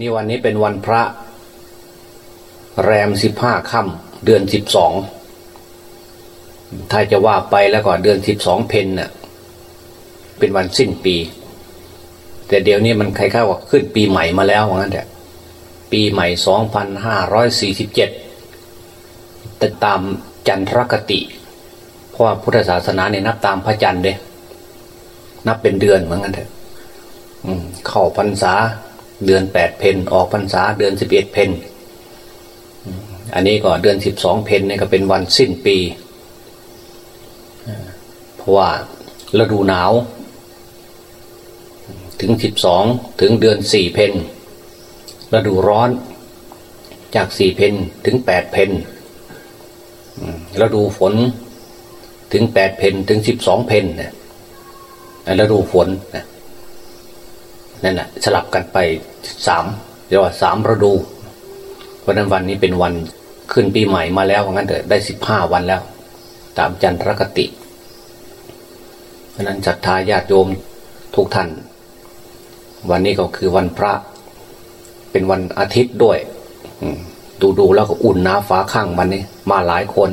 นี่วันนี้เป็นวันพระ แรมสิบห้าค่ำเดือนสิบสองถ้าจะว่าไปแล้วก็เดือนสิบสองเพนเน่ะเป็นวันสิ้นปี แต่เดี๋ยวนี้มันใครๆว่าขึ้นปีใหม่มาแล้วว่างั้นแหละปีใหม่สองพันห้าร้อยสี่สิบเจ็ดแต่ตามจันทรคติ เพราะพุทธศาสนาเนี่ยนับตามพระจันทร์เด้นับเป็นเดือนเหมือนกันเถอะเข้าพรรษา เดือนแปดเพนออกพรรษาเดือนสิบเอ็ดเพนอันนี้ก็เดือนสิบสองเพนนี่ก็เป็นวันสิ้นปี เพราะว่าฤดูหนาว ถึงสิบสองถึงเดือนสี่เพนฤดูร้อนจากสี่เพนถึงแปดเพนฤดูฝนถึงแปดเพนถึงสิบสองเพนนี่ยฤดูฝนนะ นั่นแหละสลับกันไปสามเรียกว่าสามฤดูเพราะนั้นวันนี้เป็นวันขึ้นปีใหม่มาแล้วงั้นเถอะได้สิบห้าวันแล้ว ตามจันทรคติเพราะนั้นศรัทธาญาติโยมทุกท่าน วันนี้ก็คือวันพระ เป็นวันอาทิตย์ด้วยดูดูแล้วก็อุ่นน้าฟ้าข้างวันนี้ มาหลายคน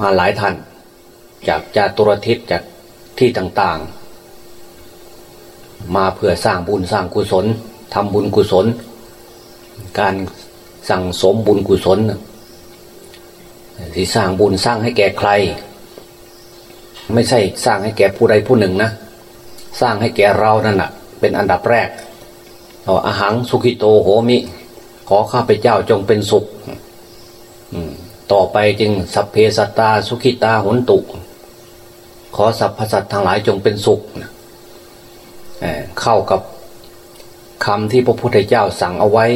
มาหลายท่าน จากจาตุรทิศจากที่ต่างๆ มาเพื่อสร้างบุญสร้างกุศลทำบุญกุศล การสั่งสมบุญกุศลที่สร้างบุญสร้างให้แก่ใคร ไม่ใช่สร้างให้แก่ผู้ใดผู้หนึ่งนะ สร้างให้แก่เรานั่นแหะเป็นอันดับแรกเอาอาหังสุขิโตโหมิ ขอข้าพเจ้าจงเป็นสุขต่อไปจึงสัพเพสัตตาสุขิตาหุนตุ ขอสรรพสัตว์ทั้งหลายจงเป็นสุข เข้ากับคำที่พระพุทธเจ้าสั่งเอาไว้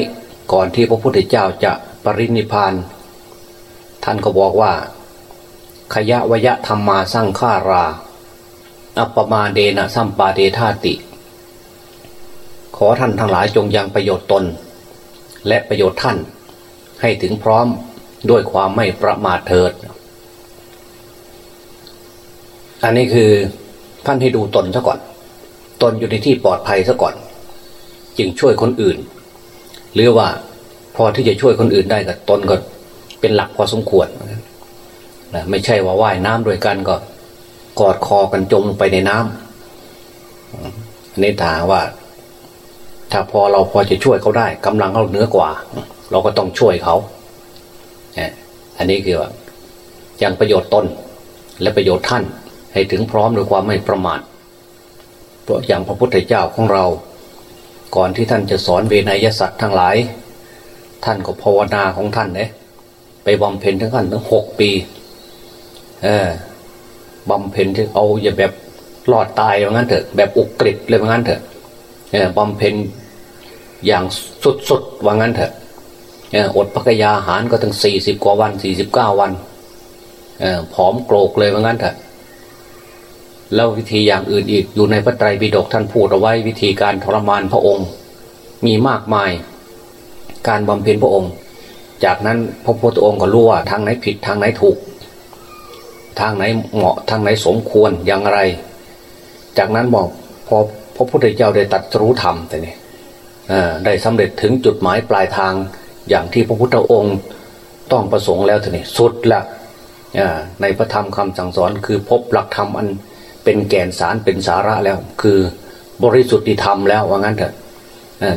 ก่อนที่พระพุทธเจ้าจะปรินิพานท่านก็บอกว่า ขยะวยะธรรมมาสร้างฆารา อัปปมาเดนะสัมปาเดธาติ ขอท่านทั้งหลายจงยังประโยชน์ตน และประโยชน์ท่านให้ถึงพร้อมด้วยความไม่ประมาทเถิด อันนี้คือท่านให้ดูตนซะก่อน ตนอยู่ในที่ปลอดภัยซะก่อน จึงช่วยคนอื่น หรือว่าพอที่จะช่วยคนอื่นได้กับตนก็เป็นหลักพอสมควรนะไม่ใช่ว่าว่ายน้ำด้วยกันก็กอดคอกันจมลงไปในน้ำอันนี้ถามว่า ถ้าพอเราพอจะช่วยเขาได้กำลังเราเหนือกว่า เราก็ต้องช่วยเขาอันนี้คือว่ายังประโยชน์ตนและประโยชน์ท่าน ให้ถึงพร้อมด้วยความไม่ประมาท พราะอย่างพระพุทธเจ้าของเรา ก่อนที่ท่านจะสอนเวนยสัตว์ทั้งหลาย ท่านก็ภาวนาของท่านเนี่ยไปบำเพ็ญทั้งขั้นทั้งหกปี เออบำเพ็ญที่เอาอย่าแบบรอดตายว่างั้นเถอะ แบบอุกฤษเลยว่างั้นเถอะเออบำเพ็ญอย่างสุดๆว่างั้นเถอะเอออดพักยาหารก็ถึงสี่สิบกว่าวันสี่สิบเก้าวันเอผอมโกรกเลยว่างั้นเถอะ แล้ววิธีอย่างอื่นอีกอยู่ในพระไตรปิฎกท่านพูดเอาไว้วิธีการทรมานพระองค์ มีมากมาย การบำเพ็ญพระองค์ จากนั้นพระพุทธองค์ก็รู้ว่าทางไหนผิดทางไหนถูก ทางไหนเหมาะทางไหนสมควรอย่างไร จากนั้นบอกพอพระพุทธเจ้าได้ตัดรู้ธรรมแต่นี่ได้สำเร็จถึงจุดหมายปลายทางอย่างที่พระพุทธองค์ต้องประสงค์แล้วทีนี้สุดละในพระธรรมคำสั่งสอนคือพบหลักธรรมอัน เป็นแก่นสารเป็นสาระแล้ว คือบริสุทธิธรรมแล้วว่างั้นเถอะ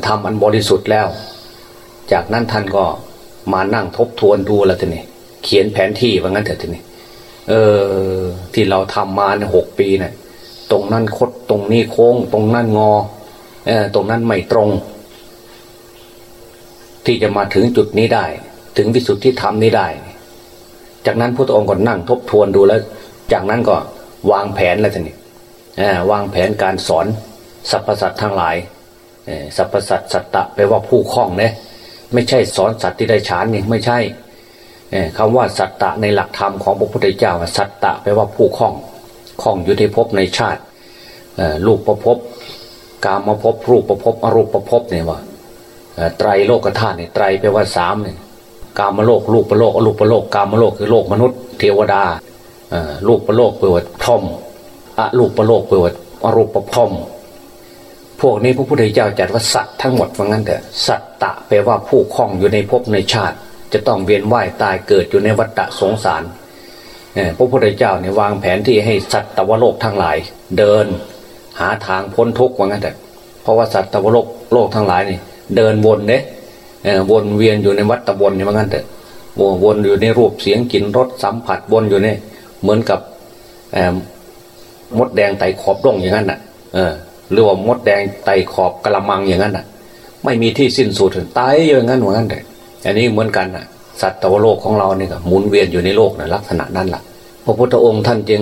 ธรรมอันบริสุทธิ์แล้ว จากนั้นท่านก็มานั่งทบทวนดูแล้วทีนี้เขียนแผนที่ว่างั้นเถอะทีนี้เออที่เราทำมาในหกปีเนะี่ยตรงนั้นคดตรงนี้โค้ง ตรงนั้นงอเออตรงนั้นไม่ตรง ที่จะมาถึงจุดนี้ได้ ถึงวิสุทธิธรรมนี้ได้ จากนั้นพระองค์ก็นั่งทบทวนดูแล้ว จากนั้นก็ วางแผนแล้วทีนี้วางแผนการสอนสรรพสัตว์ทั้งหลายสรรพสัตว์สัตตะแปลว่าผู้คล้องเนี่ยไม่ใช่สอนสัตว์ที่ได้ฌานนี่ไม่ใช่คำว่าสัตตะในหลักธรรมของพระพุทธเจ้าสัตตะแปลว่าผู้คล้องคล้องอยู่ในภพในชาติรูปประพบกามมาพบรูปประพบอรูปประพบเนี่ยว่าไตรโลกธาตุเนี่ยไตรแปลว่าสามเนี่ยกามโลกลูกประโลกอรูปประโลกกามโลกคือโลกมนุษย์ เทวดา ลูกประโลกเปรว่าพรมอะลูกประโลกเปรว่าอรูปประพรมพวกนี้พระพุทธเจ้าจัดว่าสัตว์ทั้งหมดว่างั้นเถอะสัตตะแปลว่าผู้คล้องอยู่ในภพในชาติ จะต้องเวียนว่ายตายเกิดอยู่ในวัฏสงสารพระพุทธเจ้าเนี่ยวางแผนที่ให้สัตว์ตวโลกทั้งหลาย เดินหาทางพ้นทุกข์ว่างั้นเถอะเพราะว่าสัตว์ตวโลกโลกทั้งหลายนี่เดินวนเนี่ยวนเวียนอยู่ในวัฏวนนี่ว่างั้นเถอะวนอยู่ในรูปเสียงกลิ่นรสสัมผัสวนอยู่เนี่ย เหมือนกับมดแดงไตขอบร่องอย่างนั้นน่ะเออหรือว่ามดแดงไตขอบกระมังอย่างนั้นน่ะ ไม่มีที่สิ้นสุดตายอย่างนั้นเหมือนกันเลยอันนี้เหมือนกันน่ะ สัตว์ตวโลกของเราเนี่ยหมุนเวียนอยู่ในโลกนะลักษณะนั้นแหละพระพุทธองค์ท่านจึง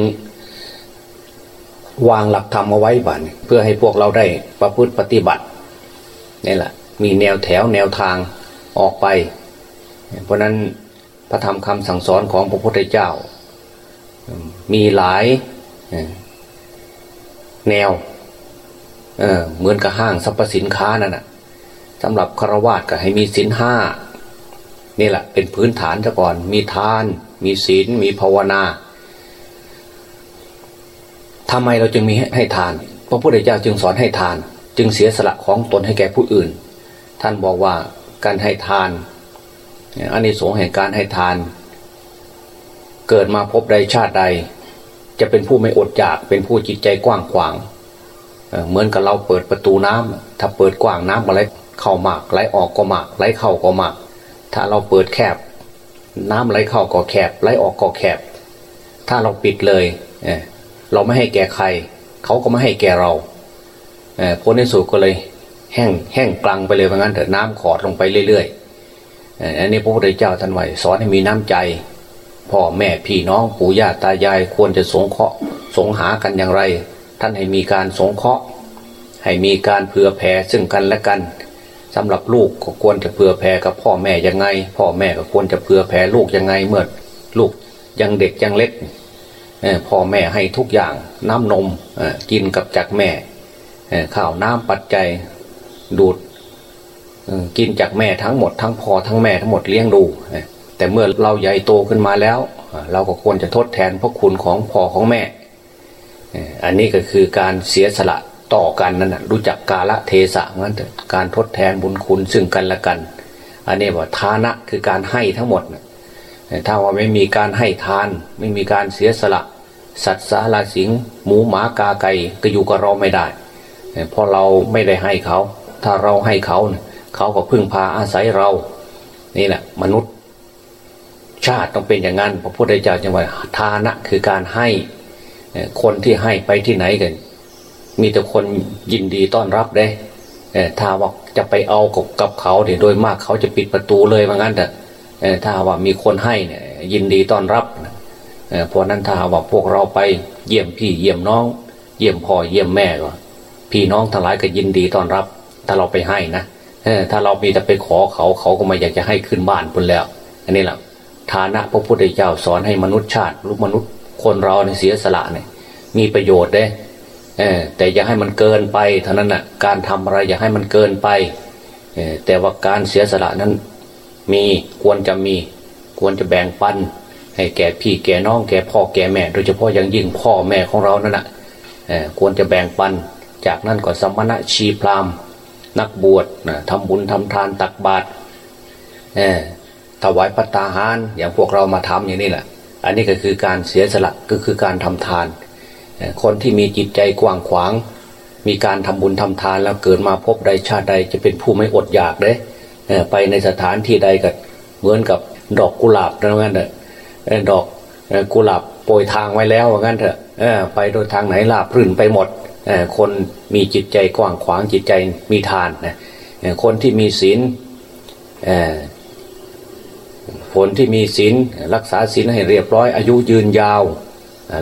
วางหลักธรรมเอาไว้บันเพื่อให้พวกเราได้ประพฤติปฏิบัตินี่แหละ มีแนวแถวแนวทางออกไป เพราะนั้นพระธรรมคำสั่งสอนของพระพุทธเจ้า มีหลายแนวเเหมือนกับห้างสรรพสินค้านั่นแหะสำหรับคารวาสก็ให้มีสินห้านี่แหละเป็นพื้นฐานซะก่อน มีทาน มีศีล มีภาวนาทำไมเราจึงมีให้ทาน พระพุทธเจ้าจึงสอนให้ทาน จึงเสียสละของตนให้แก่ผู้อื่น ท่านบอกว่าการให้ทานอันนี้สงแห่งการให้ทาน เกิดมาพบใดชาติใด จะเป็นผู้ไม่อดอยากเป็นผู้จิตใจกว้างขวางเหมือนกับเราเปิดประตูน้ำถ้าเปิดกว้างน้ำอะไรเข้ามากไหลออกก็มากไหลเข้าก็มาก ถ้าเราเปิดแคบ น้ำไหลเข้าก็แคบไหลออกก็แคบ ถ้าเราปิดเลยเราไม่ให้แก่ใคร เขาก็ไม่ให้แก่เราผลในสุดก็เลยแห้งแห้งกลังไปเลยเพราะงั้นเถอะน้ำขอดลงไปเรื่อยๆอันนี้พระพุทธเจ้าท่านไว้สอนให้มีน้ำใจ พ่อแม่พี่น้องปู่ย่าตายายควรจะสงเคราะห์สงหากันอย่างไร ท่านให้มีการสงเคราะห์ ให้มีการเผื่อแผ่ซึ่งกันและกันสำหรับลูกก็ควรจะเผื่อแผ่กับพ่อแม่ยังไง พ่อแม่ก็ควรจะเผื่อแผ่ลูกยังไงเมื่อลูกยังเด็กยังเล็กพ่อแม่ให้ทุกอย่างน้ำนมกินกับจากแม่ข้าวน้ำปัจจัยดูดกินจากแม่ทั้งหมดทั้งพ่อทั้งแม่ทั้งหมดเลี้ยงดู แต่เมื่อเราใหญ่โตขึ้นมาแล้ว เราก็ควรจะทดแทนพระคุณของพ่อของแม่ อันนี้ก็คือการเสียสละต่อกันนั่นนะรู้จักกาละเทศะงั้นเถอะการทดแทนบุญคุณซึ่งกันและกัน อันนี้ว่าทานะคือการให้ทั้งหมดถ้าว่าไม่มีการให้ทาน ไม่มีการเสียสละ สัตว์สาราสิงหมูหมากาไก่ก็อยู่กับเราไม่ได้เพราะเราไม่ได้ให้เขา ถ้าเราให้เขา เขาก็พึ่งพาอาศัยเรา นี่แหละมนุษย์ ชาติต้องเป็นอย่างนั้นพระพุทธเจ้าจึงว่าทานะคือการให้คนที่ให้ไปที่ไหนกัน มีแต่คนยินดีต้อนรับได้ถ้าว่าจะไปเอากับกับเขาเนี่ยโดยมากเขาจะปิดประตูเลยว่างั้นแต่ถ้าว่ามีคนให้เนี่ยยินดีต้อนรับเพราะนั้นถ้าว่าพวกเราไปเยี่ยมพี่เยี่ยมน้อง เยี่ยมพ่อเยี่ยมแม่ก็พี่น้องทั้งหลายก็ยินดีต้อนรับ ถ้าเราไปให้นะถ้าเรามีแต่ไปขอเขาเขาก็ไม่อยากจะให้ขึ้นบ้านพุ่นแล้ว อันนี้แหละ ฐานะพระพุทธเจ้าสอนให้มนุษย์ชาติลูกมนุษย์คนเราเนี่เสียสละเนี่ยมีประโยชน์เด้แต่อย่าให้มันเกินไปเท่านั้นน่ะการทำอะไรอย่าให้มันเกินไปแต่ว่าการเสียสละนั้นมีควรจะมีควรจะแบ่งปัน ให้แก่พี่แก่น้องแก่พ่อแก่แม่ โดยเฉพาะอย่างยิ่งพ่อแม่ของเรานั่นแหะควรจะแบ่งปัน จากนั้นก็สมณะชีพรามนักบวชทำบุญทำทานตักบาตร ถวายปัตตาหาร อย่างพวกเรามาทำอย่างนี้แหละ อันนี้ก็คือการเสียสละก็คือการทำทาน คนที่มีจิตใจกว้างขวาง มีการทำบุญทำทานแล้วเกิดมาพบใดชาติใดจะเป็นผู้ไม่อดอยากเด้ไปในสถานที่ใดก็เหมือนกับดอกกุหลาบนั่นงั้นเถอะดอกกุหลาบโปรยทางไว้แล้วว่างั้นเถอะไปโดยทางไหนลาบรื่นไปหมดคนมีจิตใจกว้างขวางจิตใจมีทานนะคนที่มีศีล ผลที่มีศีลรักษาศีลให้เรียบร้อย อายุยืนยาว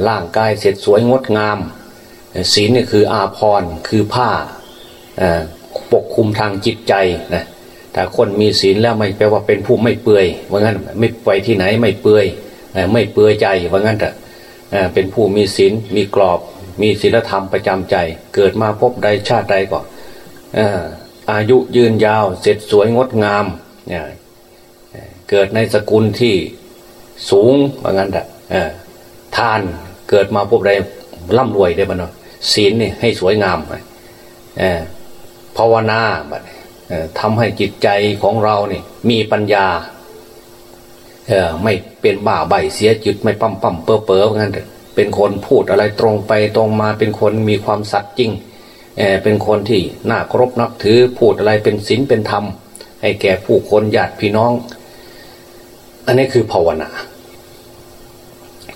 ร่างกายเสร็จสวยงดงามศีลเนี่ยคืออาภรณ์คือผ้าปกคุมทางจิตใจนะแต่คนมีศีลแล้วไม่แปลว่าเป็นผู้ไม่เปื่อยว่างั้นไม่ไปที่ไหนไม่เปื่อยไม่เปื่อยใจว่างั้นแต่เป็นผู้มีศีลมีกรอบ มีศีลธรรมประจำใจ เกิดมาพบใดชาติใดก็อายุยืนยาวเสร็จสวยงดงาม เกิดในสกุลที่สูงว่างั้นแต่ทานเกิดมาพวกใดร่ำรวยได้บ้างศีลนี่ให้สวยงามภาวนาบัดทำให้จิตใจของเราเนี่ยมีปัญญาเออไม่เป็นบ้าใบเสียจิตไม่ปั๊มปั๊มเปอเปองั้นเถอะเป็นคนพูดอะไรตรงไปตรงมาเป็นคนมีความสัตย์จริงเออเป็นคนที่น่าเคารพนับถือพูดอะไรเป็นศีลเป็นธรรมให้แก่ผู้คนญาติพี่น้อง อันนี้คือภาวนา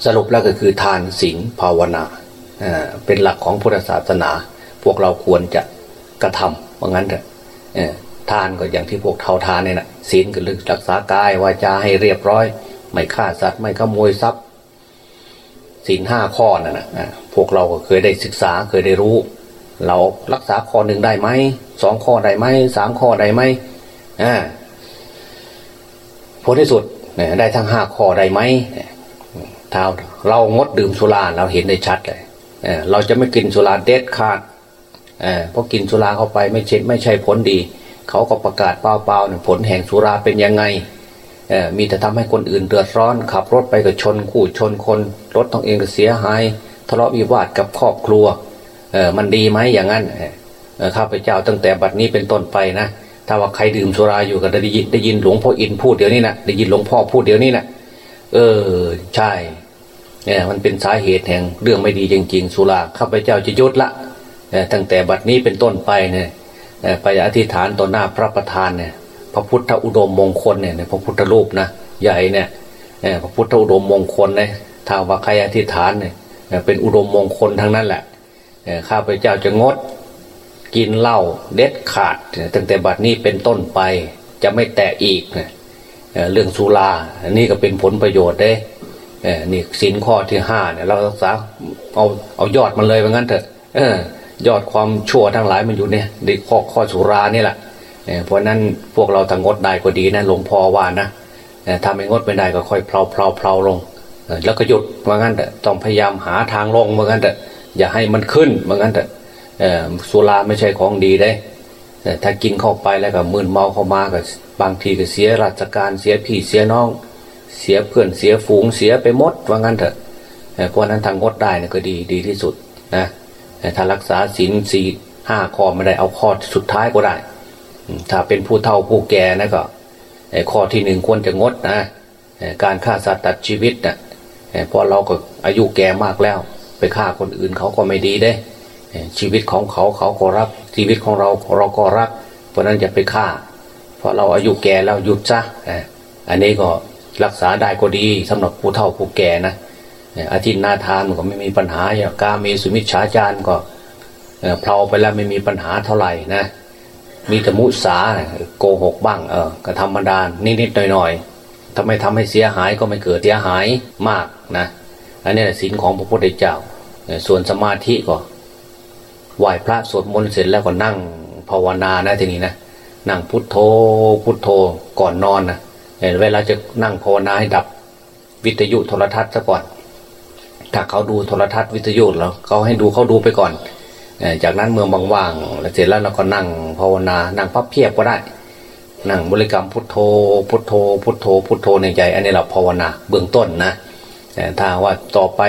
สรุปแล้วก็คือทานศีลภาวนาเป็นหลักของพุทธศาสนา พวกเราควรจะกระทำว่างั้นเถอะทานก็อย่างที่พวกเท่าทานเนี่ยนะศีลก็ลึกรักษากายวาจาให้เรียบร้อย ไม่ฆ่าสัตว์ไม่ขโมยทรัพย์ศีลห้าข้อนั่นนะพวกเราก็เคยได้ศึกษาเคยได้รู้ เรารักษาข้อหนึ่งได้ไหมสองข้อได้ไหมสามข้อได้ไหมอ่าผลที่สุด ได้ทั้งห้าข้อได้ไหมถ้าเรางดดื่มสุราเราเห็นได้ชัดเลยเราจะไม่กินสุราเด็ดขาดเพราะกินสุราเข้าไปไม่ใช่ไม่ใช่ผลดี เขาก็ประกาศเปล่าๆผลแห่งสุราเป็นยังไงมีแต่ทำให้คนอื่นเดือดร้อน ขับรถไปก็ชนคู่ชนคนรถต้องเองก็เสียหายทะเลาะวิวาทกับครอบครัวมันดีไหมอย่างนั้นข้าพเจ้าตั้งแต่บัดนี้เป็นต้นไปนะ ถ้าว่าใครดื่มสุราอยู่ก็ได้ยินได้ยินหลวงพ่ออินพูดเดี๋ยวนี้นะได้ยินหลวงพ่อพูดเดี๋ยวนี้นะเออใช่เนี่ยมันเป็นสาเหตุแห่งเรื่องไม่ดีจริงๆสุราข้าพเจ้าจะยุดละตั้งแต่บัดนี้เป็นต้นไปเนี่ยไปอธิษฐานต่อหน้าพระประธานเนี่ยพระพุทธอุดมมงคลเนี่ยพระพุทธรูปนะใหญ่เนี่ยพระพุทธอุดมมงคลเนี่ยถ้าว่าใครอธิษฐานเนี่ยเป็นอุดมมงคลทั้งนั้นแหละข้าพเจ้าจะงด กินเหล้าเด็ดขาดตั้งแต่บัดนี้เป็นต้นไปจะไม่แตะอีกเรื่องสุราอันนี้ก็เป็นผลประโยชน์ได้นี่สินข้อที่ห้าเนี่ยเรารักษาเอาเอายอดมันเลยว่างั้นเถอะยอดความชั่วทั้งหลายมันอยู่เนี่ยในข้อข้อสุรานี่แหละเพราะนั้นพวกเราทางงดได้ก็ดีนะหลวงพ่อว่านะถ้าไม่งดไม่ได้ก็ค่อยเพลาเพลาเพลาลง แล้วก็หยุดว่างั้นเถอะต้องพยายามหาทางลงว่างั้นเถอะอย่าให้มันขึ้นว่างั้นเถอะ สุราไม่ใช่ของดีได้ถ้ากินเข้าไปแล้วก็มึนเมาเข้ามาก็บางทีก็เสียราชการเสียพี่เสียน้อง เสียเพื่อนเสียฝูงเสียไปหมดว่างั้นเถอะเพราะนั้นทางงดได้นะก็ดีดีที่สุดนะถ้ารักษาศีลสี่ห้าข้อไม่ได้เอาข้อสุดท้ายก็ได้ ถ้าเป็นผู้เฒ่าผู้แก่นะก็ข้อที่หนึ่งควรจะงดนะการฆ่าสัตว์ตัดชีวิตนะเพราะเราก็อายุแก่มากแล้ว ไปฆ่าคนอื่นเขาก็ไม่ดีได้ ชีวิตของเขาเขาก็รัก ชีวิตของเราเราก็รัก เพราะนั้นอย่าไปฆ่า เพราะเราอายุแก่แล้วหยุดซะอันนี้ก็รักษาได้ก็ดีสำหรับผู้เฒ่าผู้แก่นะอาทิตย์นาทานก็ไม่มีปัญหาอย่างกาเมสุมิชฌาจารก็เพลาไปแล้วไม่มีปัญหาเท่าไหร่นะมีแต่มุสาโกหกบ้างเออก็ธรรมดานิดๆหน่อยๆทำไมทำให้เสียหายก็ไม่เกิดเสียหายมากนะอันนี้สินของพระพุทธเจ้า ส่วนสมาธิก็ ไหว้พระสวดมนต์เสร็จแล้วก็นั่งภาวนานะทีนี้นะนั่งพุทโธพุทโธก่อนนอนนะเวลาจะนั่งภาวนาให้ดับวิทยุโทรทัศน์ซะก่อน ถ้าเขาดูโทรทัศน์วิทยุแล้วเขาให้ดูเขาดูไปก่อน จากนั้นเมื่อว่างๆเสร็จแล้วเราก็นั่งภาวนา นั่งพับเพียบก็ได้ นั่งบริกรรมพุทโธ พุทโธ พุทโธ พุทโธในใจ อันนี้เราภาวนาเบื้องต้นนะถ้าว่าต่อไป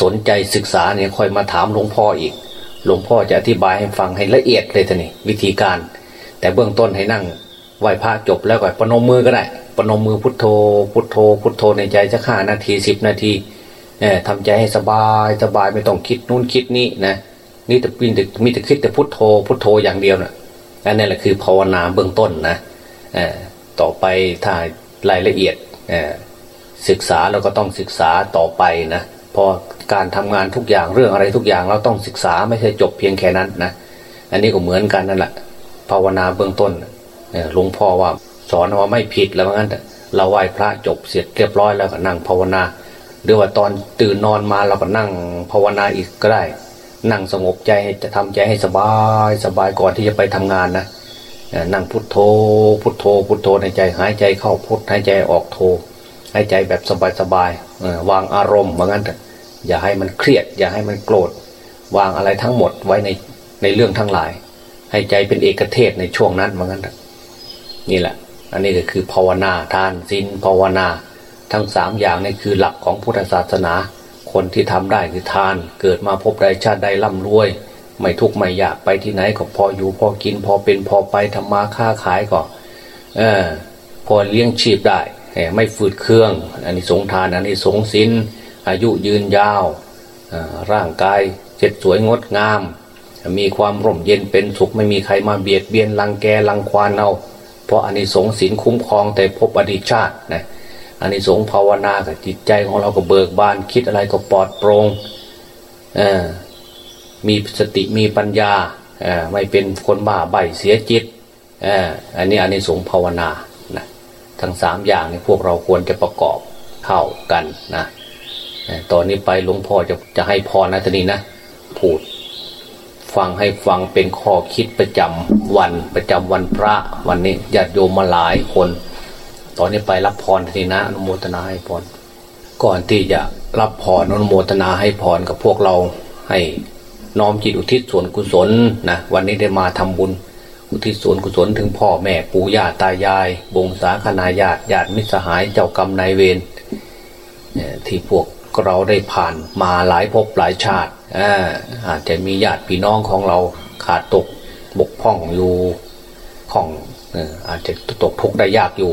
สนใจศึกษาเนี่ยค่อยมาถามหลวงพ่ออีก หลวงพ่อจะอธิบายให้ฟังให้ละเอียดเลยท่านี่วิธีการ แต่เบื้องต้นให้นั่งไหว้พระจบแล้วก็ปนมมือก็ได้ปนมมือพุทโธ พุทโธ พุทโธในใจจะห้านาทีสิบนาทีทำใจให้สบายสบายไม่ต้องคิดนู่นคิดนี่นะนี่แต่มีแต่มีแต่คิดแต่พุทโธ พุทโธอย่างเดียวนะอันนี้แหละคือภาวนาเบื้องต้นนะต่อไปถ้ารายละเอียดศึกษาเราก็ต้องศึกษาต่อไปนะ พอการทำงานทุกอย่างเรื่องอะไรทุกอย่างเราต้องศึกษาไม่ใช่จบเพียงแค่นั้นนะอันนี้ก็เหมือนกันนั่นแหละภาวนาเบื้องต้นหลวงพ่อว่าสอนว่าไม่ผิดแล้วงั้นเราไหว้พระจบเสร็จเรียบร้อยแล้วก็นั่งภาวนาหรือว่าตอนตื่นนอนมาเราก็นั่งภาวนาอีกก็ได้ นั่งสงบใจจะทำใจให้สบายสบายก่อนที่จะไปทำงานนะนั่งพุทโธ พุทโธ พุทโธในใจหายใจเข้าพุทหายใจออกโธหายใจแบบสบายสบาย วางอารมณ์เหมือนกันอย่าให้มันเครียด อย่าให้มันโกรธ วางอะไรทั้งหมดไว้ในในเรื่องทั้งหลาย ให้ใจเป็นเอกเทศในช่วงนั้นเหมือนกันนี่แหละ อันนี้ก็คือภาวนาทานสินภาวนา ทั้งสามอย่างนี่คือหลักของพุทธศาสนา คนที่ทำได้คือทาน เกิดมาพบใดชาติใดร่ำรวย ไม่ทุกข์ไม่ยากไปที่ไหนก็พออยู่พอกินพอเป็นพอไปทำมาค้าขายก็เออพอเลี้ยงชีพได้ ไม่ฝืดเครื่องอันนี้สงทานอันนี้สงส์ศีลอายุยืนยาวร่างกายเจ็ดสวยงดงาม มีความร่มเย็นเป็นสุขไม่มีใครมาเบียดเบียนรังแกรังควานเอาเพราะอันนี้สงส์ศีลคุ้มครองแต่ภพอดีตชาตินะอันนี้สงภาวนากับจิตใจของเราก็เบิกบานคิดอะไรก็ปลอดโปร่งมีสติมีปัญญาไม่เป็นคนบ้าใบเสียจิตอันนี้อันนี้สงภาวนา ทั้งสามอย่างนี้พวกเราควรจะประกอบเข้ากันนะตอนนี้ไปหลวงพ่อจะจะให้พรนะตอนนี้นะพูดฟังให้ฟังเป็นข้อคิดประจำวันประจำวันพระวันนี้ญาติโยมมาหลายคน ตอนนี้ไปรับพรทีนะอนุโมทนาให้พรก่อนที่จะรับพรอนุโมทนาให้พรกับพวกเราให้น้อมจิตอุทิศส่วนกุศลนะวันนี้ได้มาทำบุญ อุทิศส่วนกุศลถึงพ่อแม่ปู่ย่าตายาย บงสาคณาญาติญาติมิตรสหายเจ้ากรรมนายเวรเอ่อที่พวกเราได้ผ่านมาหลายภพหลายชาติอาจจะมีญาติพี่น้องของเราขาดตกบกพร่องอยู่ของอาจจะตกทุกข์ได้ยากอยู่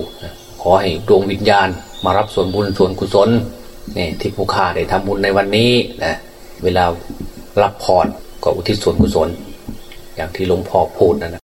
ขอให้ดวงวิญญาณมารับส่วนบุญส่วนกุศลนี่ที่ผู้ข้าได้ทำบุญในวันนี้นะเวลารับพรก็อุทิศส่วนกุศล อย่างที่หลวงพ่อพูดนั่นนะ